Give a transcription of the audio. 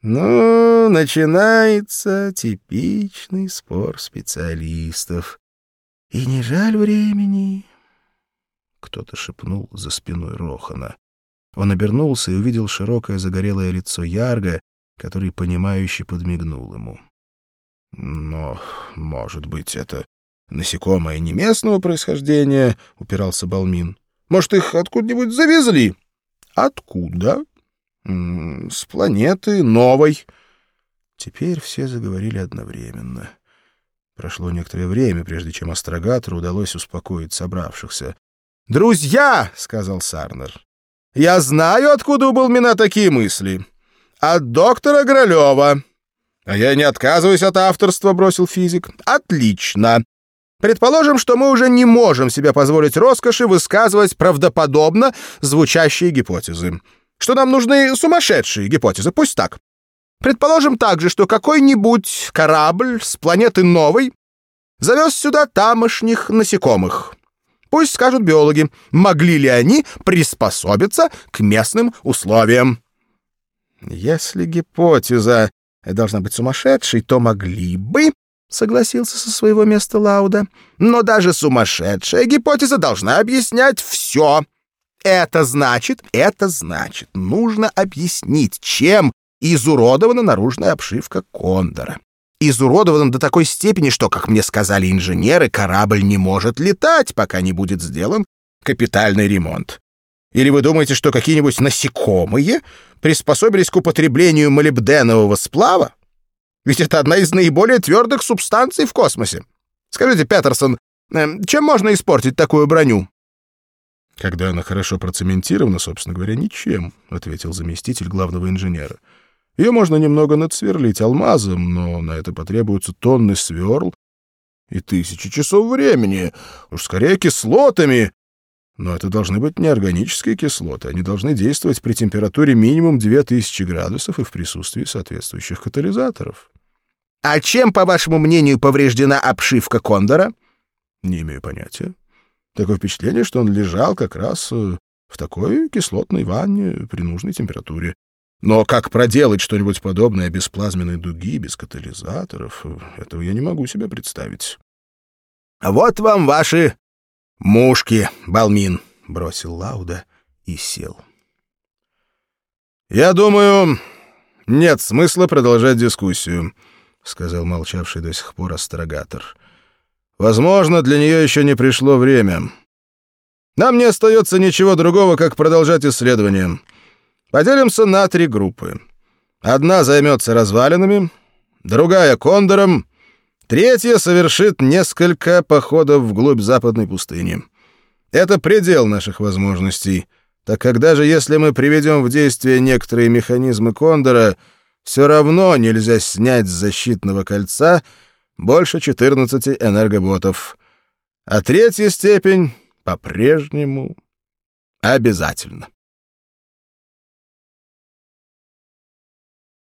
Ну, начинается типичный спор специалистов. И не жаль времени. Кто-то шепнул за спиной Рохана. Он обернулся и увидел широкое загорелое лицо Ярга, который, понимающе подмигнул ему. «Но, может быть, это насекомое не местного происхождения?» — упирался Балмин. «Может, их откуда-нибудь завезли?» «Откуда?» «С планеты новой». Теперь все заговорили одновременно. Прошло некоторое время, прежде чем астрогатору удалось успокоить собравшихся. «Друзья!» — сказал Сарнер. «Я знаю, откуда у Балмина такие мысли. От доктора Гролева». «А я не отказываюсь от авторства», — бросил физик. «Отлично. Предположим, что мы уже не можем себе позволить роскоши высказывать правдоподобно звучащие гипотезы. Что нам нужны сумасшедшие гипотезы, пусть так. Предположим также, что какой-нибудь корабль с планеты Новой завез сюда тамошних насекомых. Пусть скажут биологи, могли ли они приспособиться к местным условиям. Если гипотеза должна быть сумасшедшей, то могли бы, согласился со своего места Лауда. Но даже сумасшедшая гипотеза должна объяснять все. Это значит, это значит, нужно объяснить, чем изуродована наружная обшивка кондора изуродованным до такой степени, что, как мне сказали инженеры, корабль не может летать, пока не будет сделан капитальный ремонт. Или вы думаете, что какие-нибудь насекомые приспособились к употреблению молибденового сплава? Ведь это одна из наиболее твердых субстанций в космосе. Скажите, Петерсон, э, чем можно испортить такую броню? Когда она хорошо процементирована, собственно говоря, ничем, ответил заместитель главного инженера. Ее можно немного надсверлить алмазом, но на это потребуются тонны сверл и тысячи часов времени, уж скорее кислотами. Но это должны быть неорганические кислоты, они должны действовать при температуре минимум 2000 градусов и в присутствии соответствующих катализаторов. А чем, по вашему мнению, повреждена обшивка кондора? Не имею понятия. Такое впечатление, что он лежал как раз э, в такой кислотной ванне при нужной температуре. Но как проделать что-нибудь подобное без плазменной дуги, без катализаторов, этого я не могу себе представить. — Вот вам ваши мушки, Балмин, — бросил Лауда и сел. — Я думаю, нет смысла продолжать дискуссию, — сказал молчавший до сих пор астрогатор. — Возможно, для нее еще не пришло время. Нам не остается ничего другого, как продолжать исследование. — Поделимся на три группы. Одна займется развалинами, другая — кондором, третья совершит несколько походов вглубь западной пустыни. Это предел наших возможностей, так как даже если мы приведем в действие некоторые механизмы кондора, все равно нельзя снять с защитного кольца больше 14 энергоботов. А третья степень по-прежнему обязательно.